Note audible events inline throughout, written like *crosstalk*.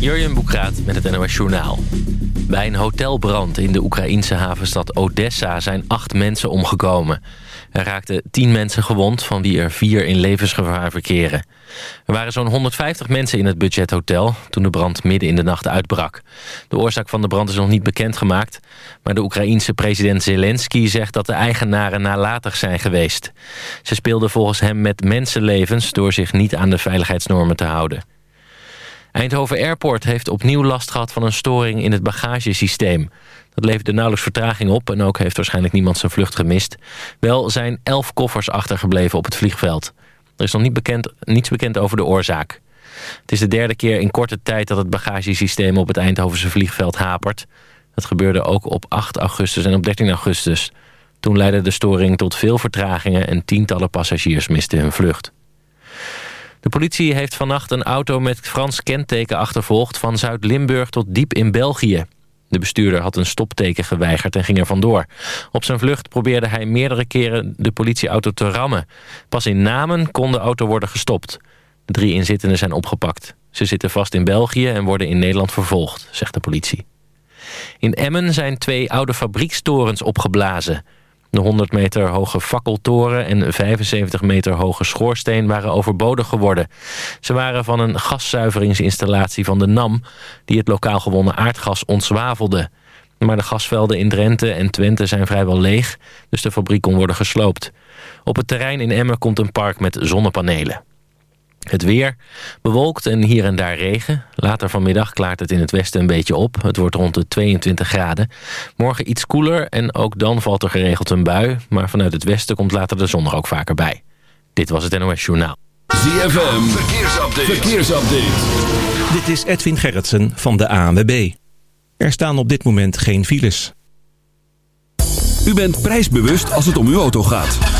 Jurjen Boekraat met het NOS Journaal. Bij een hotelbrand in de Oekraïense havenstad Odessa zijn acht mensen omgekomen. Er raakten tien mensen gewond, van wie er vier in levensgevaar verkeren. Er waren zo'n 150 mensen in het budgethotel toen de brand midden in de nacht uitbrak. De oorzaak van de brand is nog niet bekendgemaakt... maar de Oekraïense president Zelensky zegt dat de eigenaren nalatig zijn geweest. Ze speelden volgens hem met mensenlevens door zich niet aan de veiligheidsnormen te houden. Eindhoven Airport heeft opnieuw last gehad van een storing in het bagagesysteem. Dat leverde nauwelijks vertraging op en ook heeft waarschijnlijk niemand zijn vlucht gemist. Wel zijn elf koffers achtergebleven op het vliegveld. Er is nog niet bekend, niets bekend over de oorzaak. Het is de derde keer in korte tijd dat het bagagesysteem op het Eindhovense vliegveld hapert. Dat gebeurde ook op 8 augustus en op 13 augustus. Toen leidde de storing tot veel vertragingen en tientallen passagiers misten hun vlucht. De politie heeft vannacht een auto met Frans kenteken achtervolgd... van Zuid-Limburg tot diep in België. De bestuurder had een stopteken geweigerd en ging er vandoor. Op zijn vlucht probeerde hij meerdere keren de politieauto te rammen. Pas in Namen kon de auto worden gestopt. De drie inzittenden zijn opgepakt. Ze zitten vast in België en worden in Nederland vervolgd, zegt de politie. In Emmen zijn twee oude fabriekstorens opgeblazen... De 100 meter hoge fakkeltoren en 75 meter hoge schoorsteen waren overbodig geworden. Ze waren van een gaszuiveringsinstallatie van de NAM... die het lokaal gewonnen aardgas ontzwavelde. Maar de gasvelden in Drenthe en Twente zijn vrijwel leeg... dus de fabriek kon worden gesloopt. Op het terrein in Emmen komt een park met zonnepanelen. Het weer bewolkt en hier en daar regen. Later vanmiddag klaart het in het westen een beetje op. Het wordt rond de 22 graden. Morgen iets koeler en ook dan valt er geregeld een bui. Maar vanuit het westen komt later de zon er ook vaker bij. Dit was het NOS Journaal. ZFM, verkeersupdate. verkeersupdate. Dit is Edwin Gerritsen van de ANWB. Er staan op dit moment geen files. U bent prijsbewust als het om uw auto gaat.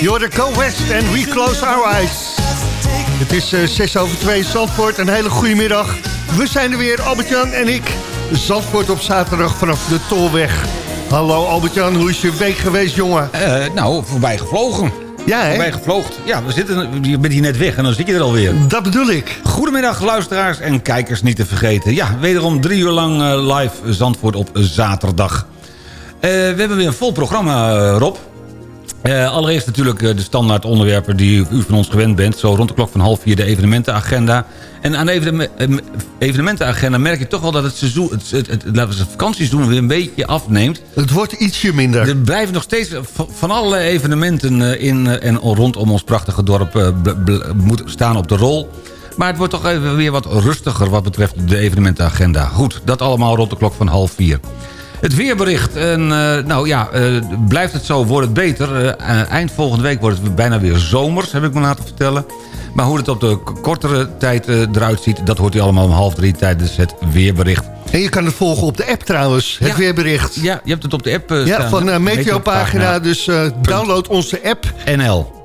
Jordan Go West en We Close Our Eyes. Het is uh, 6 over 2 Zandvoort. Een hele goede middag. We zijn er weer, Albert-Jan en ik. Zandvoort op zaterdag vanaf de Tolweg. Hallo Albert-Jan, hoe is je week geweest, jongen? Uh, nou, voorbij gevlogen. Ja, hè? Voorbij gevloogd. Ja, we zitten, je bent hier net weg en dan zit je er alweer. Dat bedoel ik. Goedemiddag, luisteraars en kijkers niet te vergeten. Ja, wederom drie uur lang uh, live Zandvoort op zaterdag. Uh, we hebben weer een vol programma, Rob. Uh, allereerst natuurlijk uh, de standaard onderwerpen die u van ons gewend bent. Zo rond de klok van half vier de evenementenagenda. En aan de evenement, evenementenagenda merk je toch wel dat het seizoen, het, het, het, het, vakantieseizoen weer een beetje afneemt. Het wordt ietsje minder. Er blijven nog steeds van allerlei evenementen in en rondom ons prachtige dorp moet staan op de rol. Maar het wordt toch even weer wat rustiger wat betreft de evenementenagenda. Goed, dat allemaal rond de klok van half vier. Het weerbericht. En, uh, nou ja, uh, blijft het zo, wordt het beter. Uh, eind volgende week wordt het bijna weer zomers, heb ik me laten vertellen. Maar hoe het op de kortere tijd eruit ziet... dat hoort u allemaal om half drie tijdens het weerbericht. En je kan het volgen op de app trouwens, het ja, weerbericht. Ja, je hebt het op de app ja, staan. van Meteopagina, dus download onze app. NL.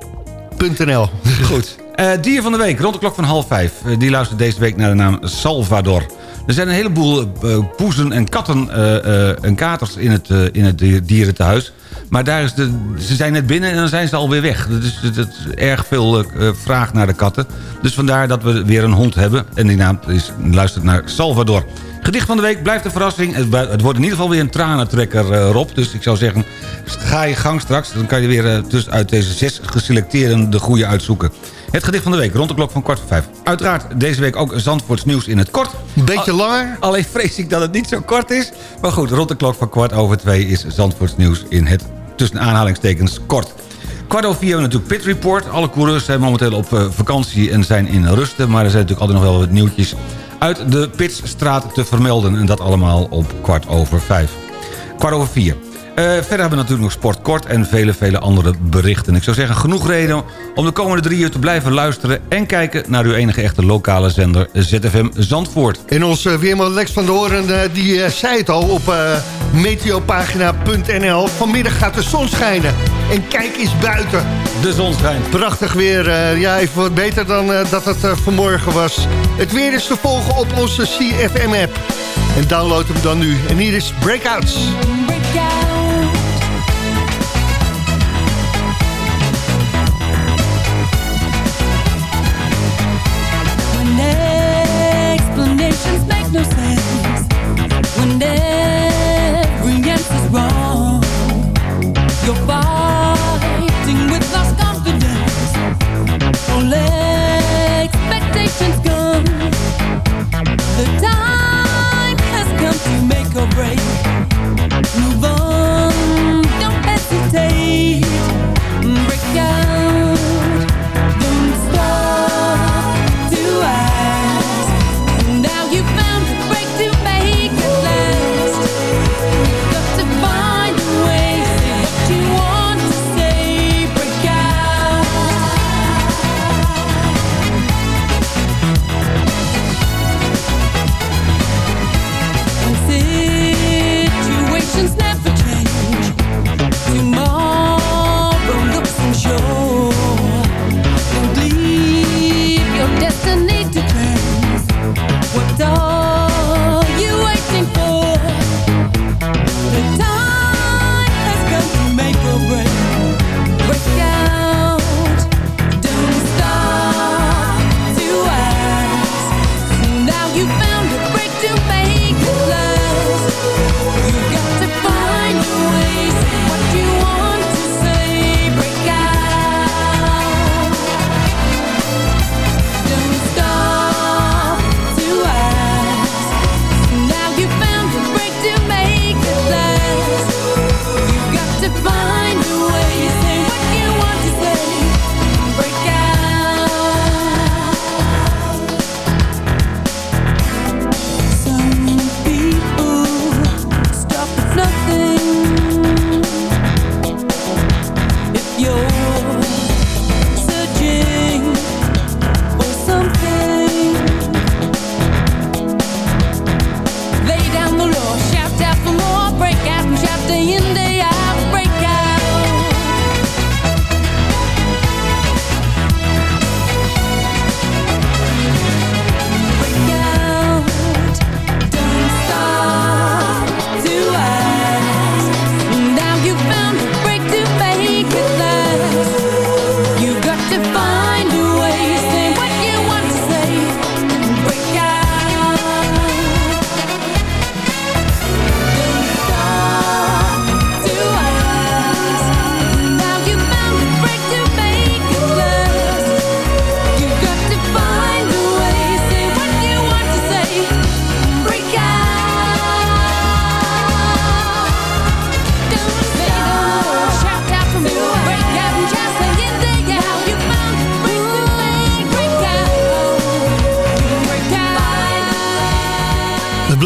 .nl. *laughs* Goed. Dier van de week, rond de klok van half vijf. Die luistert deze week naar de naam Salvador. Er zijn een heleboel uh, poezen en katten en katers in het, in het dierentehuis. Maar daar is de, ze zijn net binnen en dan zijn ze alweer weg. Dus het is erg veel vraag naar de katten. Dus vandaar dat we weer een hond hebben. En die naam is, luistert naar Salvador. Gedicht van de week blijft een verrassing. Het, wordt in ieder geval weer een tranentrekker, Rob. Dus ik zou zeggen, ga je gang straks. Dan kan je weer tussen uit deze zes geselecteerden de goede uitzoeken. Het gedicht van de week, rond de klok van kwart voor vijf. Uiteraard deze week ook Zandvoorts nieuws in het kort. Een beetje langer. Alleen vrees ik dat het niet zo kort is. Maar goed, rond de klok van kwart over twee is Zandvoorts nieuws in het tussen aanhalingstekens kort. Kwart over vier hebben we natuurlijk Pit Report. Alle coureurs zijn momenteel op uh, vakantie en zijn in rusten. Maar er zijn natuurlijk altijd nog wel wat nieuwtjes uit de Pitsstraat te vermelden. En dat allemaal op kwart over vijf. Kwart over vier. Uh, verder hebben we natuurlijk nog sportkort en vele, vele andere berichten. Ik zou zeggen, genoeg reden om de komende drie uur te blijven luisteren... en kijken naar uw enige echte lokale zender ZFM Zandvoort. En onze weerman Lex van der Hoorn, uh, die uh, zei het al op meteopagina.nl... vanmiddag gaat de zon schijnen. En kijk eens buiten. De zon schijnt. Prachtig weer. ja, even wat beter dan dat het vanmorgen was. Het weer is te volgen op onze CFM-app. En download hem dan nu. En hier is Breakouts.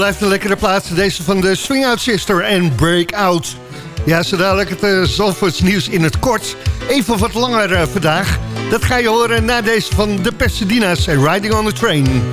Blijft een lekkere plaats. Deze van de Swing Out Sister en Breakout. Ja, zo dadelijk het uh, nieuws in het kort. Even wat langer uh, vandaag. Dat ga je horen na deze van de Pasadena's en Riding on the Train.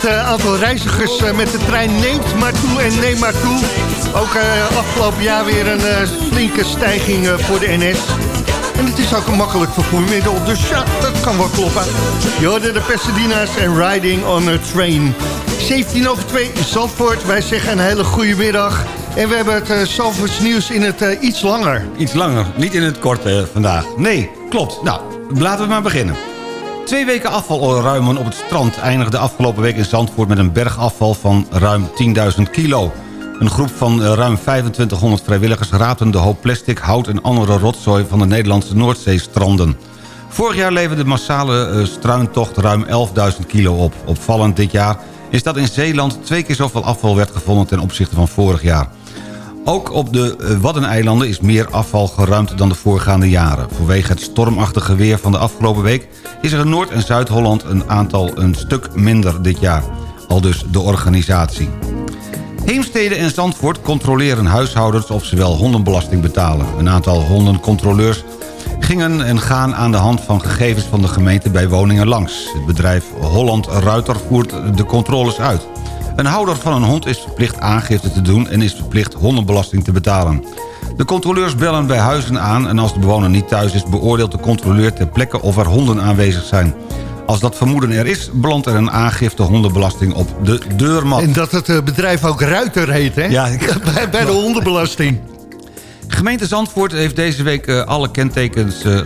Het uh, aantal reizigers uh, met de trein neemt maar toe en neemt maar toe. Ook uh, afgelopen jaar weer een flinke stijging voor de NS. En het is ook een makkelijk vervoermiddel, dus ja, dat kan wel kloppen. Je de Pasadena's en Riding on a Train. 17 over 2 Zandvoort, wij zeggen een hele goede middag. En we hebben het Zalvoorts nieuws in het iets langer. Iets langer, niet in het kort vandaag. Nee, klopt. Nou, laten we maar beginnen. Twee weken afvalruimen op het strand eindigde afgelopen week in Zandvoort... met een bergafval van ruim 10.000 kilo. Een groep van ruim 2500 vrijwilligers raapten de hoop plastic, hout en andere rotzooi... van de Nederlandse Noordzeestranden. Vorig jaar leverde de massale struintocht ruim 11.000 kilo op. Opvallend dit jaar is dat in Zeeland twee keer zoveel afval werd gevonden ten opzichte van vorig jaar. Ook op de Waddeneilanden is meer afval geruimd dan de voorgaande jaren. Vanwege het stormachtige weer van de afgelopen week... is er in Noord- en Zuid-Holland een aantal een stuk minder dit jaar. Al dus de organisatie. Heemstede en Zandvoort controleren huishoudens of ze wel hondenbelasting betalen. Een aantal hondencontroleurs gingen en gaan aan de hand van gegevens van de gemeente bij woningen langs. Het bedrijf Holland Ruiter voert de controles uit. Een houder van een hond is verplicht aangifte te doen... en is verplicht hondenbelasting te betalen. De controleurs bellen bij huizen aan... en als de bewoner niet thuis is... beoordeelt de controleur ter plekke of er honden aanwezig zijn. Als dat vermoeden er is, belandt er een aangifte hondenbelasting op de deurmat. En dat het uh, bedrijf ook Ruiter heet, hè? Ja, *laughs* bij, de hondenbelasting. Gemeente Zandvoort heeft deze week uh, alle kentekens uh,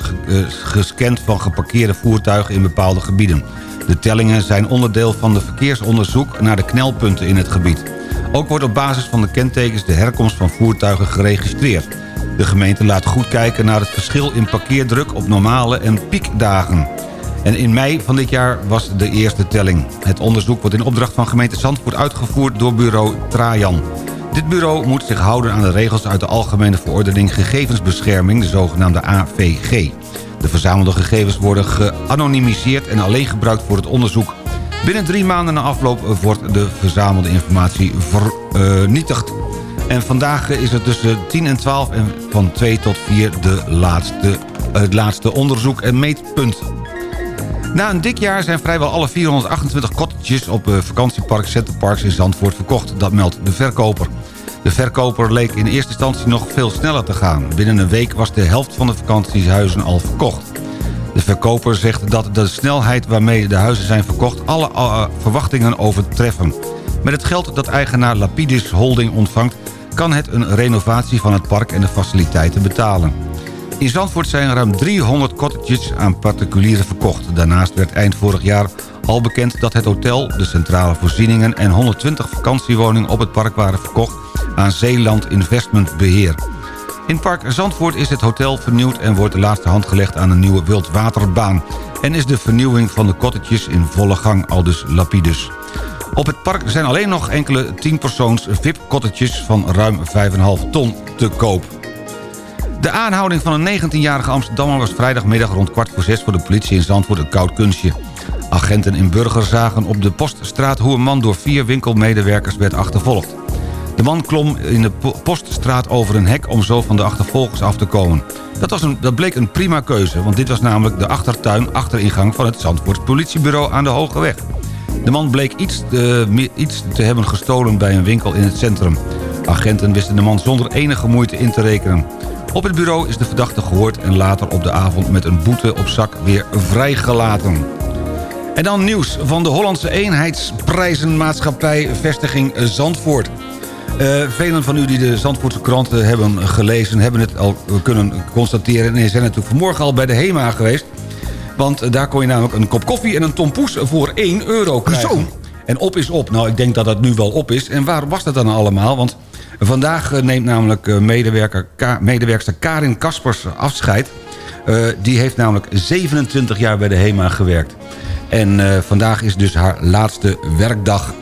gescand... van geparkeerde voertuigen in bepaalde gebieden. De tellingen zijn onderdeel van de verkeersonderzoek naar de knelpunten in het gebied. Ook wordt op basis van de kentekens de herkomst van voertuigen geregistreerd. De gemeente laat goed kijken naar het verschil in parkeerdruk op normale en piekdagen. En in mei van dit jaar was de eerste telling. Het onderzoek wordt in opdracht van gemeente Zandvoort uitgevoerd door bureau Trajan. Dit bureau moet zich houden aan de regels uit de Algemene Verordening Gegevensbescherming, de zogenaamde AVG. De verzamelde gegevens worden geanonimiseerd en alleen gebruikt voor het onderzoek. Binnen drie maanden na afloop wordt de verzamelde informatie vernietigd. En vandaag is het tussen 10 en 12 en van 2 tot 4 de laatste, het laatste onderzoek en meetpunt. Na een dik jaar zijn vrijwel alle 428 cottages op vakantiepark Centerparks in Zandvoort verkocht. Dat meldt de verkoper. De verkoper leek in eerste instantie nog veel sneller te gaan. Binnen een week was de helft van de vakantiehuizen al verkocht. De verkoper zegt dat de snelheid waarmee de huizen zijn verkocht... alle uh, verwachtingen overtreffen. Met het geld dat eigenaar Lapidus Holding ontvangt... kan het een renovatie van het park en de faciliteiten betalen. In Zandvoort zijn ruim 300 cottages aan particulieren verkocht. Daarnaast werd eind vorig jaar al bekend dat het hotel, de centrale voorzieningen... en 120 vakantiewoningen op het park waren verkocht aan Zeeland Investment Beheer. In Park Zandvoort is het hotel vernieuwd en wordt de laatste hand gelegd aan een nieuwe wildwaterbaan. En is de vernieuwing van de cottages in volle gang, al dus lapidus. Op het park zijn alleen nog enkele 10-persoons VIP-cottages van ruim 5,5 ton te koop. De aanhouding van een 19-jarige Amsterdammer was vrijdagmiddag rond kwart voor zes voor de politie in Zandvoort een koud kunstje. Agenten in Burger zagen op de poststraat hoe een man door vier winkelmedewerkers werd achtervolgd. De man klom in de poststraat over een hek om zo van de achtervolgers af te komen. Dat, was een, dat bleek een prima keuze, want dit was namelijk de achtertuin achteringang van het Zandvoorts politiebureau aan de Hoge Weg. De man bleek iets te, iets te hebben gestolen bij een winkel in het centrum. Agenten wisten de man zonder enige moeite in te rekenen. Op het bureau is de verdachte gehoord en later op de avond met een boete op zak weer vrijgelaten. En dan nieuws van de Hollandse eenheidsprijzenmaatschappij Vestiging Zandvoort. Uh, velen van u die de Zandvoortse kranten hebben gelezen... hebben het al kunnen constateren. En zijn natuurlijk vanmorgen al bij de HEMA geweest. Want daar kon je namelijk een kop koffie en een tompoes voor 1 euro krijgen. Zo. En op is op. Nou, ik denk dat dat nu wel op is. En waar was dat dan allemaal? Want vandaag neemt namelijk medewerker, medewerkster Karin Kaspers afscheid. Uh, die heeft namelijk 27 jaar bij de HEMA gewerkt. En uh, vandaag is dus haar laatste werkdag.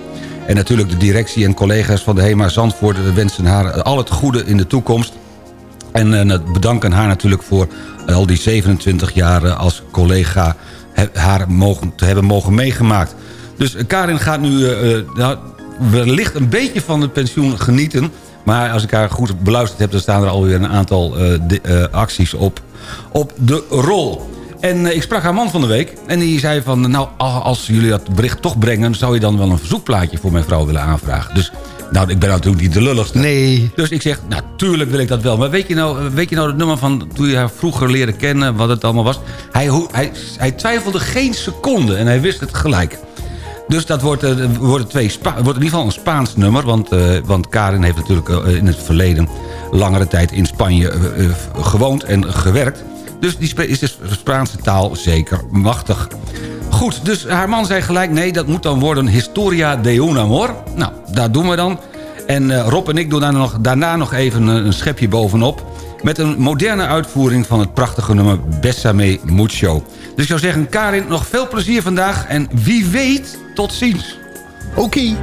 En natuurlijk de directie en collega's van de HEMA Zandvoort... wensen haar al het goede in de toekomst. En uh, bedanken haar natuurlijk voor al die 27 jaar als collega... haar mogen, te hebben mogen meegemaakt. Dus Karin gaat nu uh, wellicht een beetje van het pensioen genieten... Maar als ik haar goed beluisterd heb... dan staan er alweer een aantal de, uh, acties op, op de rol. En uh, ik sprak haar man van de week. En die zei van... nou, als jullie dat bericht toch brengen... zou je dan wel een verzoekplaatje voor mijn vrouw willen aanvragen. Dus nou, ik ben natuurlijk niet de lulligste. Nee. Dus ik zeg, natuurlijk wil ik dat wel. Maar weet je nou, weet je nou het nummer van toen je haar vroeger leerde kennen... wat het allemaal was? Hij, hij, hij twijfelde geen seconde en hij wist het gelijk. Dus dat wordt, eh, wordt, twee wordt in ieder geval een Spaans nummer... want, eh, want Karin heeft natuurlijk eh, in het verleden... langere tijd in Spanje gewoond en gewerkt. Dus die is de Spaanse taal zeker machtig. Goed, dus haar man zei gelijk... nee, dat moet dan worden Historia de un amor. Nou, dat doen we dan. En Rob en ik doen daar nog, daarna nog even een, een schepje bovenop... met een moderne uitvoering van het prachtige nummer Bessame Mucho. Dus ik zou zeggen, Karin, nog veel plezier vandaag... en wie weet, tot ziens. Oké.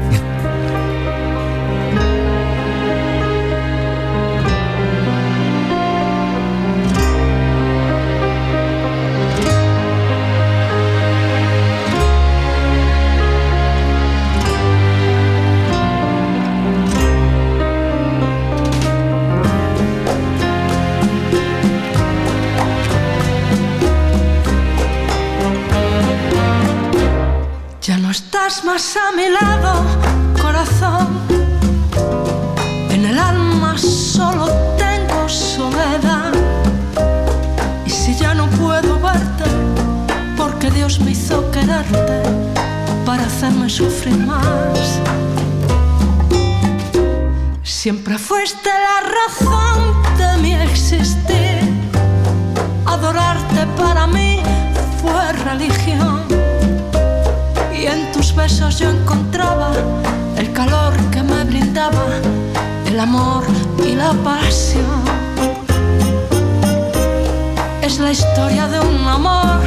Más a mi lado, corazón. En el alma solo tengo soledad. Y si ya no puedo verte, porque Dios me hizo quererte para hacerme sufrir más. Siempre fuiste la razón de mi existir. Adorarte para mí fue religión y en tus besos yo encontraba el calor que me brindaba el amor y la pasión. Es la historia de un amor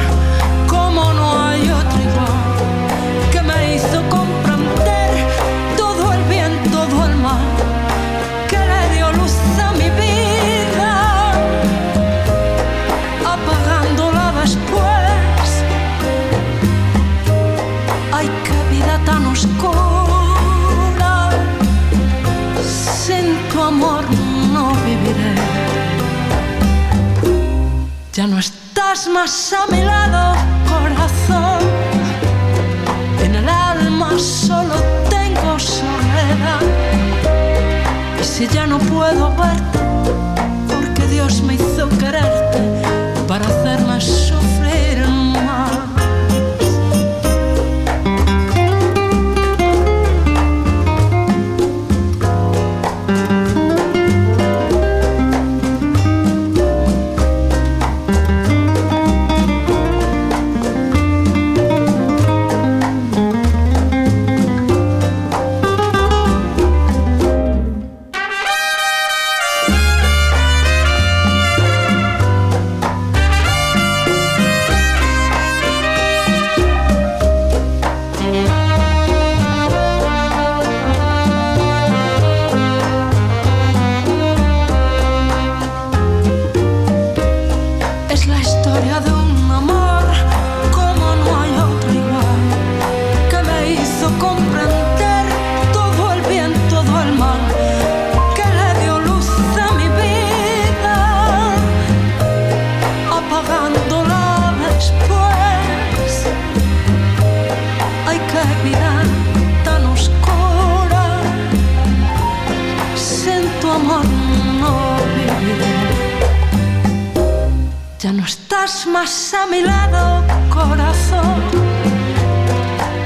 Ya no estás más a mi lado, corazón.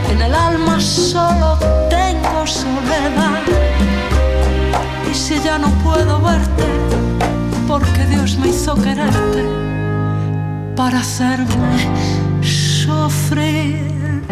En el alma solo tengo soledad. Y si ya no puedo verte, porque Dios me hizo quererte para hacerme sufrir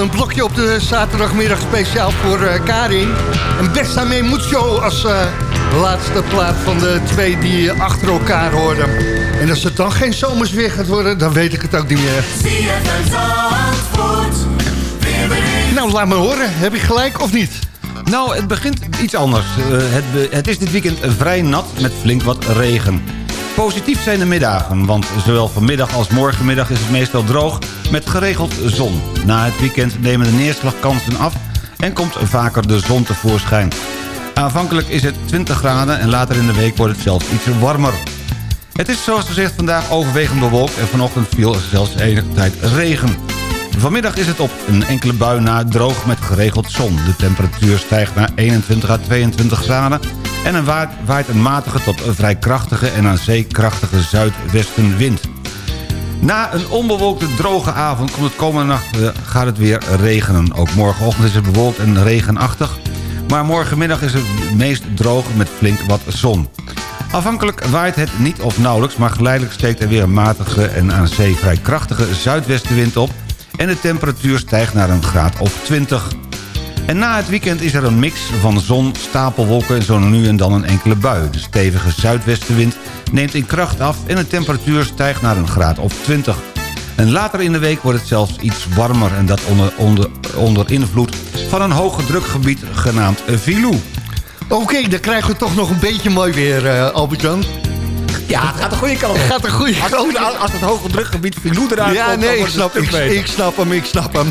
Een blokje op de zaterdagmiddag speciaal voor uh, Karin. En Besta Mucho als uh, laatste plaat van de twee die achter elkaar hoorden. En als het dan geen zomers weer gaat worden, dan weet ik het ook niet meer. Nou, laat me horen. Heb ik gelijk of niet? Nou, het begint iets anders. Uh, het, het is dit weekend vrij nat met flink wat regen. Positief zijn de middagen, want zowel vanmiddag als morgenmiddag is het meestal droog met geregeld zon. Na het weekend nemen de neerslagkansen af en komt vaker de zon tevoorschijn. Aanvankelijk is het 20 graden en later in de week wordt het zelfs iets warmer. Het is zoals gezegd vandaag overwegend bewolkt en vanochtend viel zelfs enige tijd regen. Vanmiddag is het op een enkele bui na droog met geregeld zon. De temperatuur stijgt naar 21 à 22 graden en er waait, waait een matige tot een vrij krachtige en aan zee krachtige zuidwestenwind. Na een onbewolkte droge avond komt het komende nacht gaat het weer regenen. Ook morgenochtend is het bewolkt en regenachtig. Maar morgenmiddag is het meest droog met flink wat zon. Afhankelijk waait het niet of nauwelijks... maar geleidelijk steekt er weer een matige en aan zee vrij krachtige zuidwestenwind op... en de temperatuur stijgt naar een graad of 20. En na het weekend is er een mix van zon, stapelwolken en zo nu en dan een enkele bui. De stevige zuidwestenwind neemt in kracht af en de temperatuur stijgt naar een graad of 20. En later in de week wordt het zelfs iets warmer... en dat onder, onder, onder invloed van een hoge drukgebied genaamd Filou. Oké, dan krijgen we toch nog een beetje mooi weer, uh. Ja, het gaat de goede kant Het gaat de goede kant als, als, het hoge drukgebied Filou eruit ja, komt... Ja, nee, ik snap, ik, ik, snap hem, ik snap hem.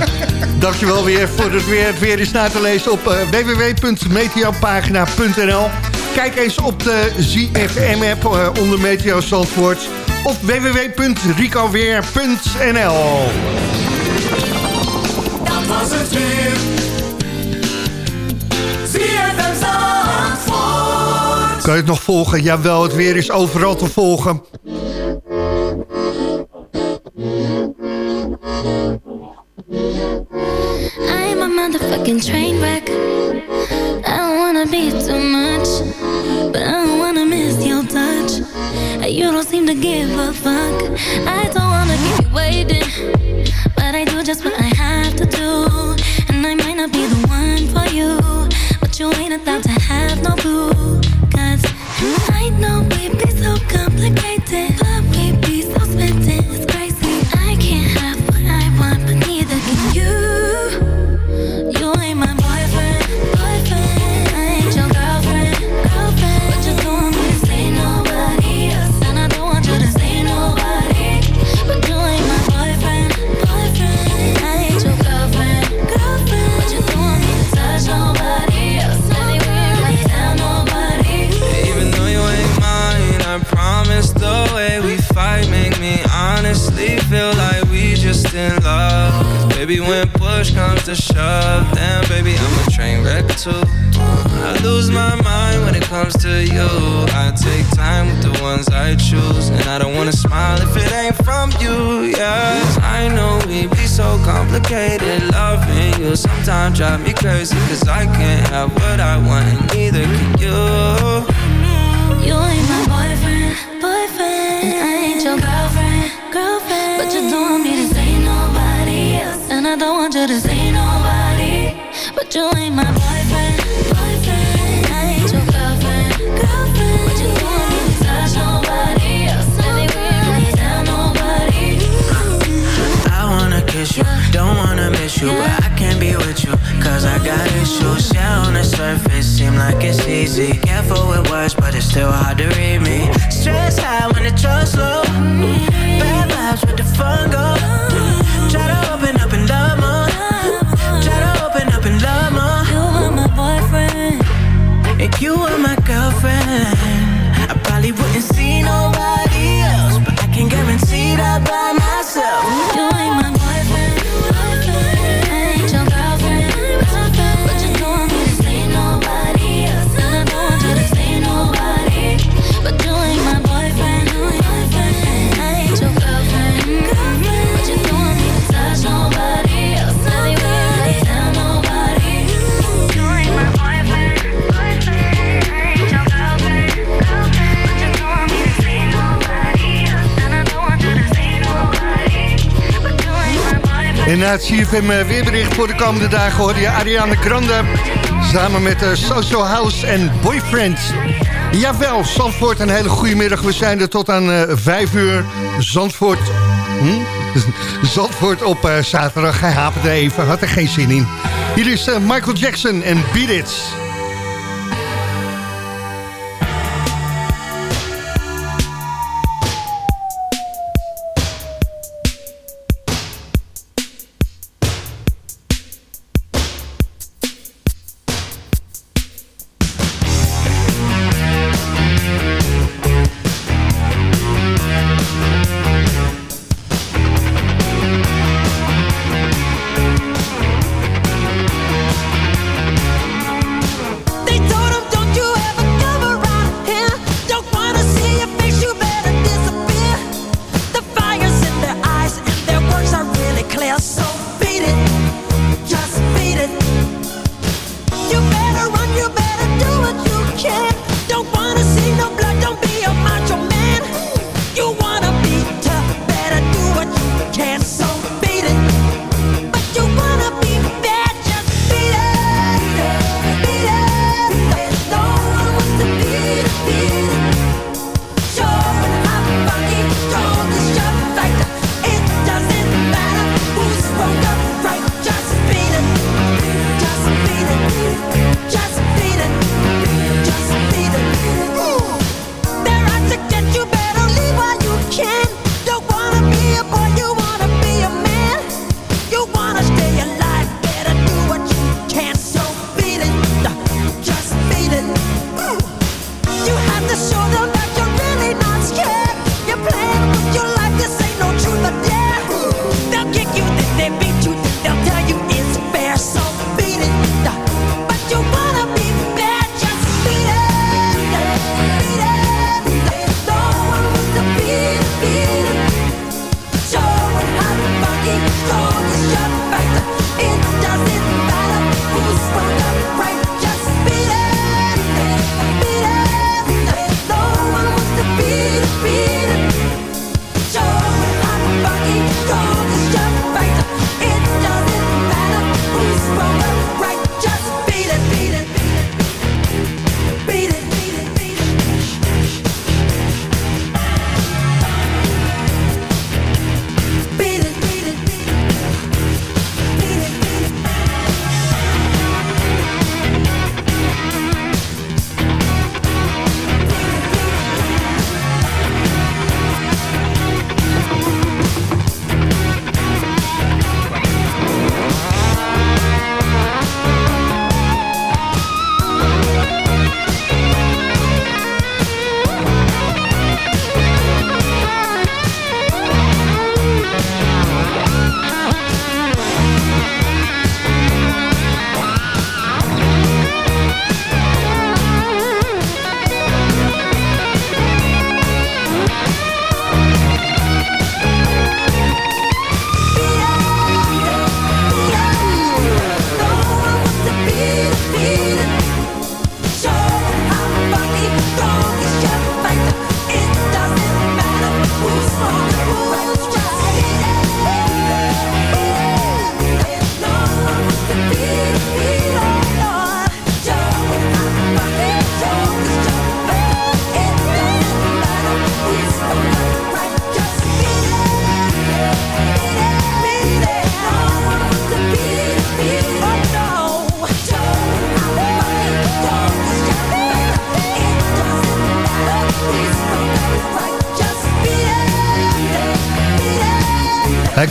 Dankjewel weer voor het weer. Het weer is na te lezen op uh, www.meteopagina.nl. Kijk eens op de ZFM-app uh, onder Meteo Zandvoort. Of www.ricoweer.nl Dat was het weer. Kan je het nog volgen? Jawel, het weer is overal te volgen. I'm a motherfucking train wreck. I don't wanna be too much, but I don't wanna miss your touch. You don't seem to give a fuck. I don't wanna keep you waiting, but I do just what I have to do. And I might not be the one for you, but you ain't about to sometimes drive me crazy, cause I can't have what I want, and neither can you. You ain't my boyfriend, boyfriend. And I ain't your girlfriend, girlfriend. But you don't want me to say nobody else. And I don't want you to say nobody. But you ain't my boyfriend, boyfriend. I ain't your girlfriend, girlfriend. But you don't want me to touch nobody else. Anywhere, tell nobody. I wanna kiss you, don't wanna miss you, surface, seem like it's easy. Careful with words, but it's still hard to read me. Stress high when the trust low. Bad vibes with the fun go. Try to open up and love more. Try to open up and love more. You are my boyfriend, En na het CFM eh, weerbericht voor de komende dagen hoorde je Ariane Grande... samen met uh, Social House en Boyfriend. Jawel, Zandvoort, een hele goede middag. We zijn er tot aan uh, 5 uur. Zandvoort... Hm? *laughs* Zandvoort op uh, zaterdag. Hij haperde even, had er geen zin in. Hier is Michael Jackson en Beat It.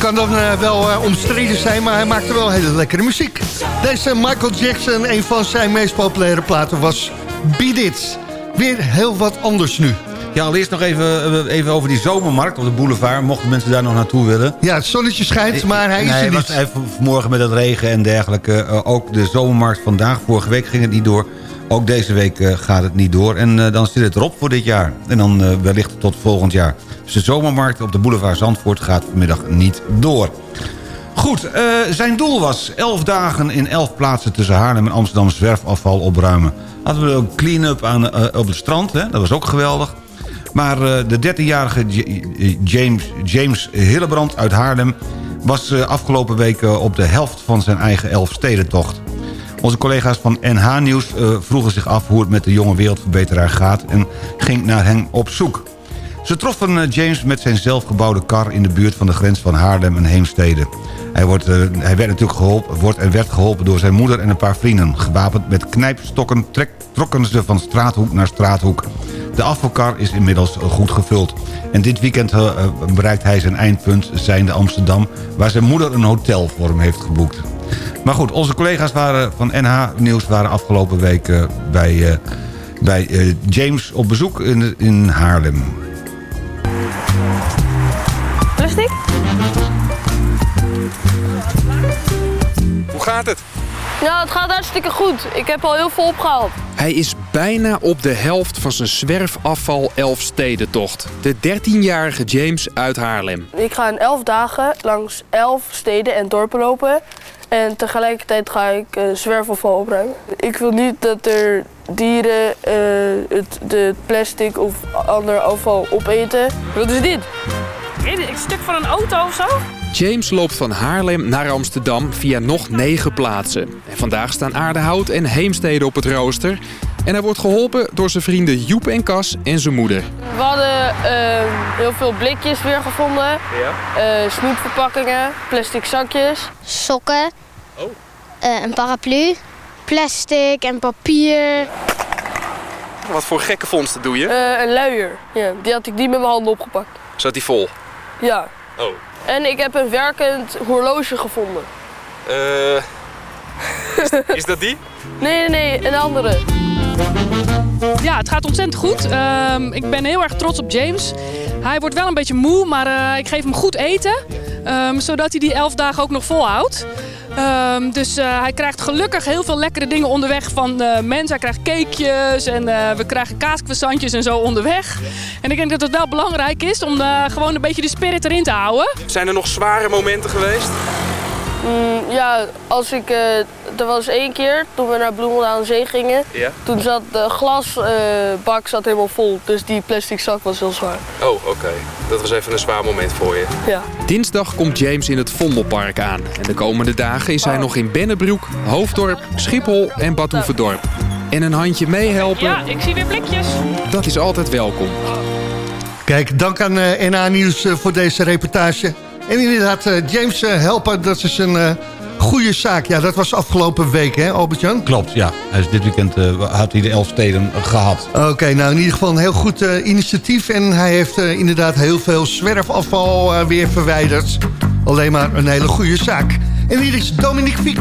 Kan dan uh, wel uh, omstreden zijn, maar hij maakte wel hele lekkere muziek. Deze Michael Jackson, een van zijn meest populaire platen was Beat It. Weer heel wat anders nu. Ja, allereerst nog even, eh, even over die zomermarkt op de boulevard. Mochten mensen daar nog naartoe willen. Ja, het zonnetje schijnt, maar hij is nee, er niet. Was vanmorgen met het regen en dergelijke. ook de zomermarkt vandaag. Vorige week ging het niet door. Ook deze week gaat het niet door. En dan zit het erop voor dit jaar. En dan wellicht tot volgend jaar. De zomermarkt op de boulevard Zandvoort gaat vanmiddag niet door. Goed, uh, zijn doel was 11 dagen in 11 plaatsen tussen Haarlem en Amsterdam zwerfafval opruimen. Hadden we een clean-up uh, op het strand, hè? dat was ook geweldig. Maar uh, de 13-jarige James, James Hillebrand uit Haarlem was eh, afgelopen week eh, op de helft van zijn eigen Elfstedentocht. Onze collega's van NH Nieuws eh, vroegen zich af hoe het met de jonge wereldverbeteraar gaat... en ging naar hen op zoek. Ze troffen eh, James met zijn zelfgebouwde kar in de buurt van de grens van Haarlem en Heemstede. Hij, wordt, eh, hij werd natuurlijk geholpen, wordt en werd geholpen door zijn moeder en een paar vrienden. Gewapend met knijpstokken trokken ze van straathoek naar straathoek. De afvalkar is inmiddels goed gevuld. En dit weekend eh, bereikt hij zijn eindpunt, zijnde Amsterdam... waar zijn moeder een hotel voor hem heeft geboekt. Maar goed, onze collega's waren van NH Nieuws waren afgelopen week bij, bij James op bezoek in, in Haarlem. Plastic? Hoe gaat het? Ja, het gaat hartstikke goed. Ik heb al heel veel opgehaald. Hij is bijna op de helft van zijn zwerfafval Elfstedentocht. De 13-jarige James uit Haarlem. Ik ga in elf dagen langs elf steden en dorpen lopen. En tegelijkertijd ga ik uh, zwerfafval opruimen. Ik wil niet dat er dieren eh, het, de plastic of ander afval opeten. Wat is dit? Een stuk van een auto of zo? James loopt van Haarlem naar Amsterdam via nog negen plaatsen. En vandaag staan Aardehout en Heemstede op het rooster. En hij wordt geholpen door zijn vrienden Joep en Cas en zijn moeder. We hadden eh, heel veel blikjes weer gevonden. Ja. Eh, snoepverpakkingen, plastic zakjes. Sokken. Oh. Eh, een paraplu. Plastic en papier. Wat voor gekke vondsten doe je? Eh, een luier. Ja, die had ik niet met mijn handen opgepakt. Zat die vol? Ja. Oh. En ik heb een werkend horloge gevonden. Eh. is, is dat die? Nee, nee, nee, een andere. Ja, het gaat ontzettend goed. Ehm, ik ben heel erg trots op James. Hij wordt wel een beetje moe, maar eh, ik geef hem goed eten. ehm, zodat hij die elf dagen ook nog volhoudt. Ehm, dus eh, hij krijgt gelukkig heel veel lekkere dingen onderweg van eh, mensen. Hij krijgt cakejes en eh, we krijgen kaaskwessantjes en zo onderweg. En ik denk dat het wel belangrijk is om gewoon een beetje de spirit erin te houden. Zijn er nog zware momenten geweest? Mm, ja, als ik... eh, er was één keer, toen we naar Bloemendaal aan Zee gingen. Ja. Toen zat de glasbak zat helemaal vol. Dus die plastic zak was heel zwaar. Oh, oké. Dat was even een zwaar moment voor je. Ja. Dinsdag komt James in het Vondelpark aan. En de komende dagen is hij nog in Bennebroek, Hoofddorp, Schiphol en Bad Hoeverdorp. En een handje meehelpen, Ja, ik zie weer blikjes. dat is altijd welkom. Kijk, dank aan eh, NA Nieuws eh, voor deze reportage. En inderdaad, eh, James eh, helpen, dat is een eh, goede zaak. Ja, dat was afgelopen week, hè, Albert-Jan? Klopt, ja. Hij is dit weekend had hij de Elfsteden gehad. Oké, nou in ieder geval een heel goed initiatief. En hij heeft inderdaad heel veel zwerfafval weer verwijderd. Alleen maar een hele goede zaak. En hier is Dominique Fiek.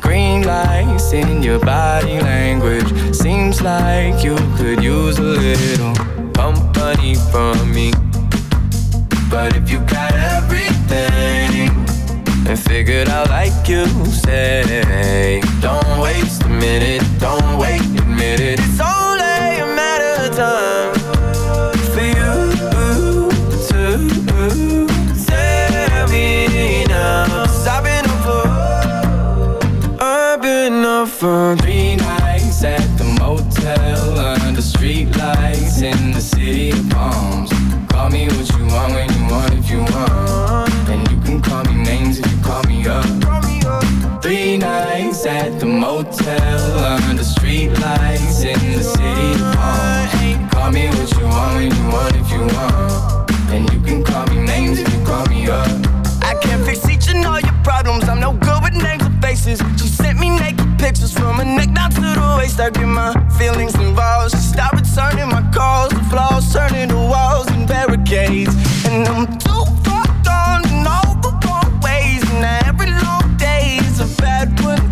Green lights in your body language. Seems like you could use a little from me. But if you got everything and figured out like you say, don't waste a minute, don't wait. It's only a matter of time for three nights at the motel under street lights in the city of palms. Call me what you want when you want if you want. And you can call me names if you call me up. Three nights at the motel under street lights in the city of palms. Call me what you want when you want if you want. Naked from her neck down to the waist. I get my feelings involved. She stopped returning my calls. The flaws turning to walls and barricades. And I'm too far gone in all the wrong ways. And every long day is a bad one.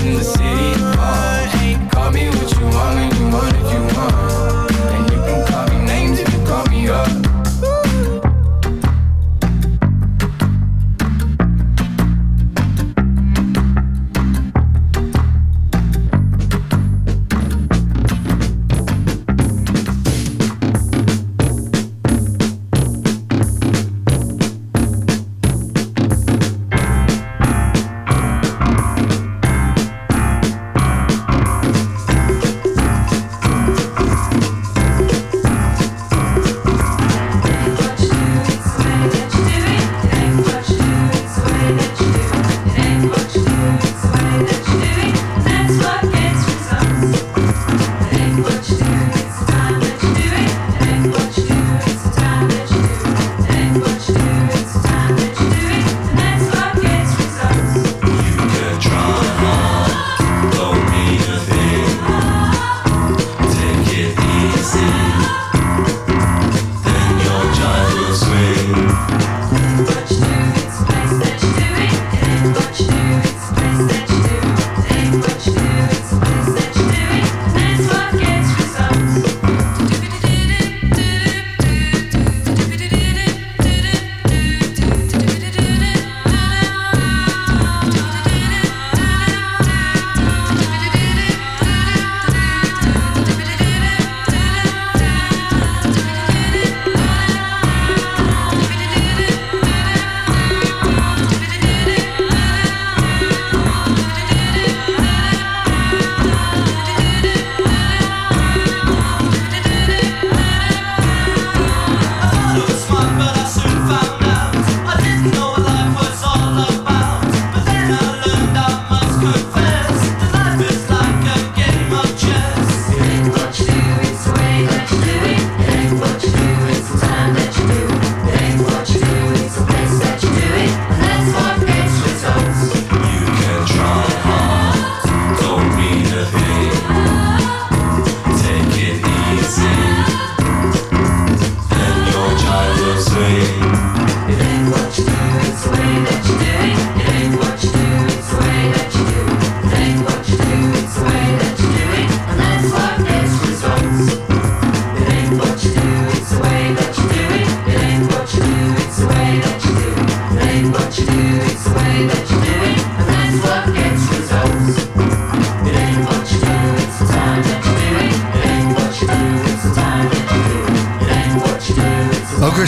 in the city. Call me what you want when you want if you want,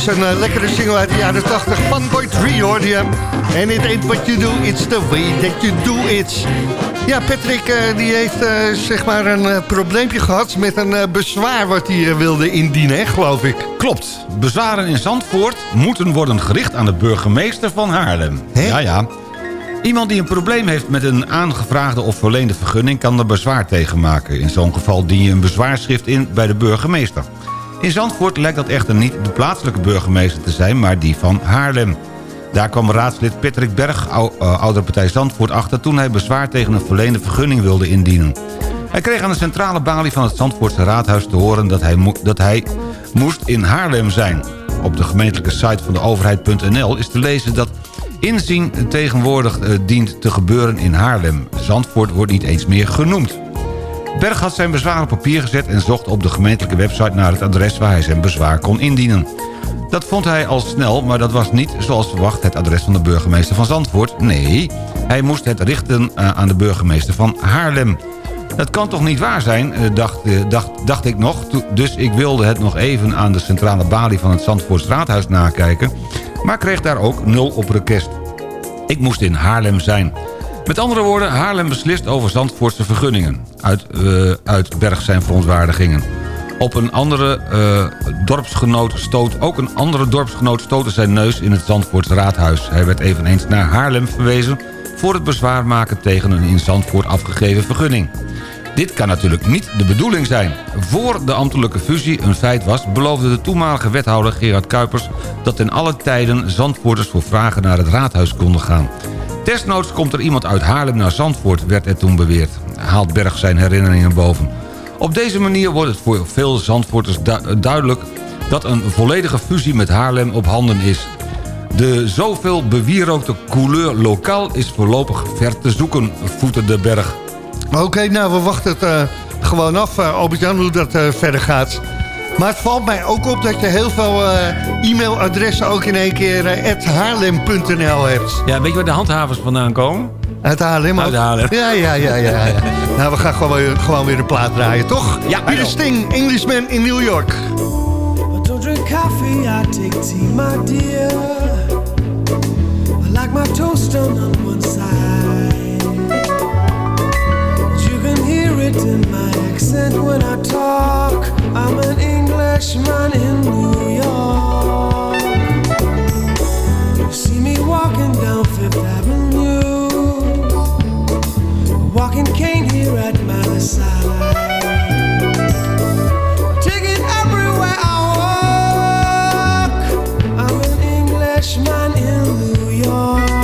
Een eh, lekkere single uit de jaren 80 van Boy 3 hoorde je. En it ain't what you do, it's the way that you do it. Ja, Patrick eh, die heeft eh, zeg maar een probleempje gehad met een bezwaar wat hij wilde indienen, hè, geloof ik. Klopt. Bezwaren in Zandvoort moeten worden gericht aan de burgemeester van Haarlem. Ja, ja. Iemand die een probleem heeft met een aangevraagde of verleende vergunning... kan er bezwaar tegen maken. In zo'n geval dien je een bezwaarschrift in bij de burgemeester. In Zandvoort lijkt dat echter niet de plaatselijke burgemeester te zijn... maar die van Haarlem. Daar kwam raadslid Patrick Berg, eh, oudere partij Zandvoort, achter... toen hij bezwaar tegen een verleende vergunning wilde indienen. Hij kreeg aan de centrale balie van het Zandvoortse raadhuis te horen... dat hij, dat hij moest in Haarlem zijn. Op de gemeentelijke site van de overheid.nl is te lezen dat inzien tegenwoordig eh, dient te gebeuren in Haarlem. Zandvoort wordt niet eens meer genoemd. Berg had zijn bezwaar op papier gezet en zocht op de gemeentelijke website naar het adres waar hij zijn bezwaar kon indienen. Dat vond hij al snel, maar dat was niet, zoals verwacht, het adres van de burgemeester van Zandvoort. Nee, hij moest het richten eh, aan de burgemeester van Haarlem. Dat kan toch niet waar zijn, eh, dacht, eh, dacht, dacht ik nog. Dus ik wilde het nog even aan de centrale balie van het Zandvoorts Raadhuis nakijken... maar kreeg daar ook nul op request. Ik moest in Haarlem zijn. Met andere woorden, Haarlem beslist over Zandvoortse vergunningen. Uit, eh, uit Berg zijn verontwaardigingen. Op een andere eh, dorpsgenoot stoot ook een andere dorpsgenoot stootte zijn neus in het Zandvoorts raadhuis. Hij werd eveneens naar Haarlem verwezen voor het bezwaar maken tegen een in Zandvoort afgegeven vergunning. Dit kan natuurlijk niet de bedoeling zijn. Voor de ambtelijke fusie een feit was... beloofde de toenmalige wethouder Gerard Kuipers... dat in alle tijden Zandvoorters voor vragen naar het raadhuis konden gaan. Desnoods komt er iemand uit Haarlem naar Zandvoort, werd er toen beweerd. Haalt Berg zijn herinneringen boven. Op deze manier wordt het voor veel Zandvoorters du duidelijk... dat een volledige fusie met Haarlem op handen is. De zoveel bewierookte couleur lokaal is voorlopig ver te zoeken, voeten de berg. Oké, nou, we wachten het uh, gewoon af, uh, Albert-Jan, hoe dat verder gaat. Maar het valt mij ook op dat je heel veel e-mailadressen ook in één keer haarlem.nl hebt. Ja, weet je waar de handhavers vandaan komen? Uit Haarlem Uit Haarlem. Ja, ja, ja, ja, ja. *laughs* nou, we gaan gewoon weer, gewoon weer de plaat draaien, toch? Ja. Hier is Sting, Englishman in New York. Don't drink coffee, I take tea, my dear. I like my toast on one side. In my accent when I talk. I'm an Englishman in New York. You see me walking down Fifth Avenue, walking cane here at my side. Take it everywhere I walk. I'm an Englishman in New York.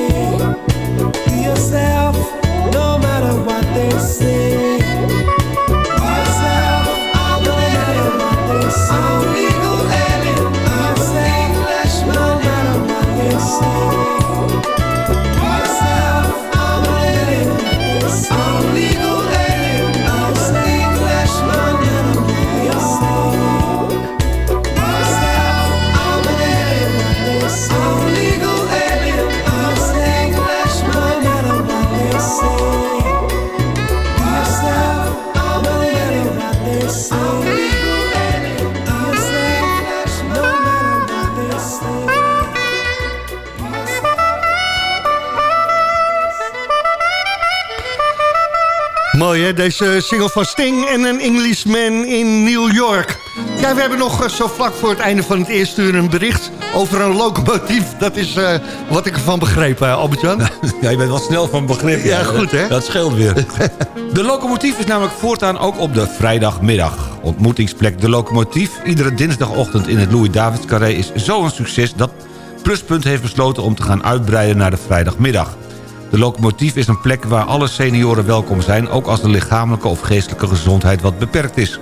hè? Deze single van Sting en een Englishman in New York. Ja, we hebben nog eh, zo vlak voor het einde van het eerste uur een bericht over een locomotief. Dat is eh, wat ik ervan begreep, uh, Albert-Jan. *laughs* Ja, je bent wel snel van begrip. Ja, goed, hè? Dat scheelt weer. *laughs* De locomotief is namelijk voortaan ook op de vrijdagmiddag. Ontmoetingsplek De Locomotief. Iedere dinsdagochtend in het Louis-Davids Carré is zo'n succes... dat Pluspunt heeft besloten om te gaan uitbreiden naar de vrijdagmiddag. De locomotief is een plek waar alle senioren welkom zijn... ook als de lichamelijke of geestelijke gezondheid wat beperkt is.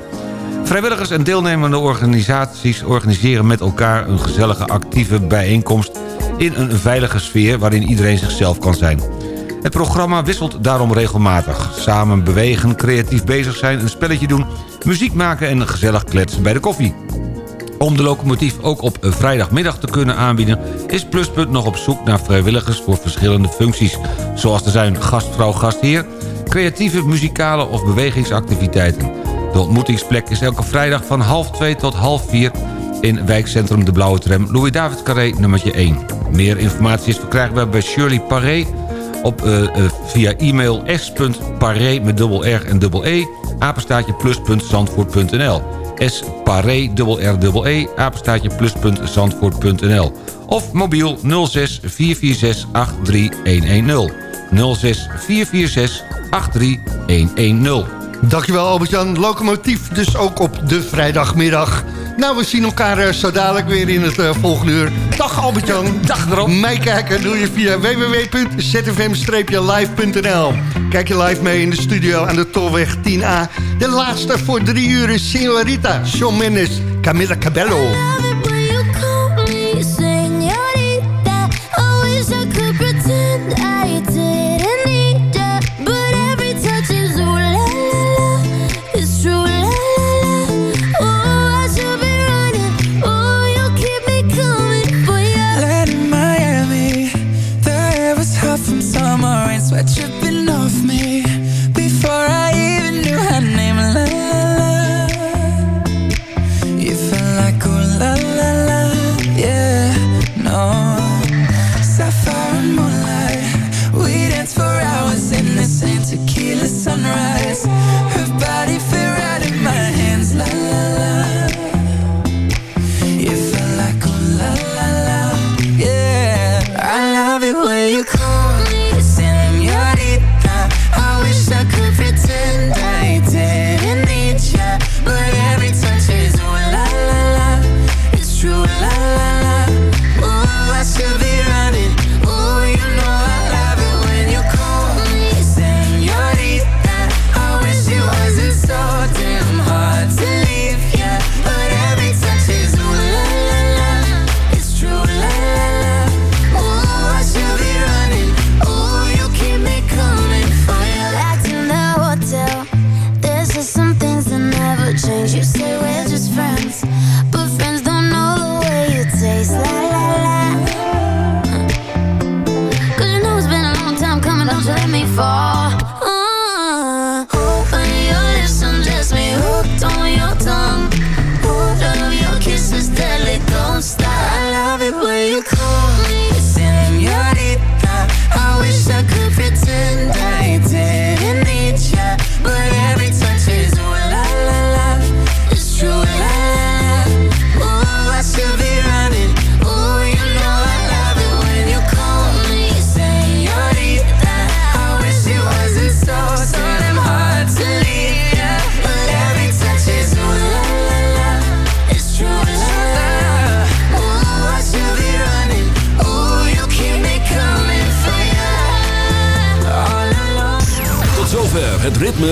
Vrijwilligers en deelnemende organisaties organiseren met elkaar... een gezellige actieve bijeenkomst in een veilige sfeer... waarin iedereen zichzelf kan zijn. Het programma wisselt daarom regelmatig. Samen bewegen, creatief bezig zijn, een spelletje doen... muziek maken en gezellig kletsen bij de koffie. Om de locomotief ook op vrijdagmiddag te kunnen aanbieden... is Pluspunt nog op zoek naar vrijwilligers voor verschillende functies... zoals er zijn gastvrouw, gastheer... creatieve, muzikale of bewegingsactiviteiten. De ontmoetingsplek is elke vrijdag van half 2 tot half 4... in wijkcentrum De Blauwe Tram, Louis-David Carré, nummertje 1. Meer informatie is verkrijgbaar bij Shirley Paré... Op, uh, uh, via e-mail s.paré met dubbel R en dubbel E... apenstaatje plus.zandvoort.nl S Paré, dubbel R, dubbel E, apenstaatje plus.zandvoort.nl. Of mobiel 06 446 83110. 06 446 83110. Dankjewel Albert-Jan. Locomotief dus ook op de vrijdagmiddag. Nou, we zien elkaar uh, zo dadelijk weer in het uh, volgende uur. Dag Albert-Jan. *laughs* Dag erop. Meekijken doe je via www.zfm-live.nl. Kijk je live mee in de studio aan de Tolweg 10A. De laatste voor drie uur is Señorita, Shawn Mendes, Camila Cabello.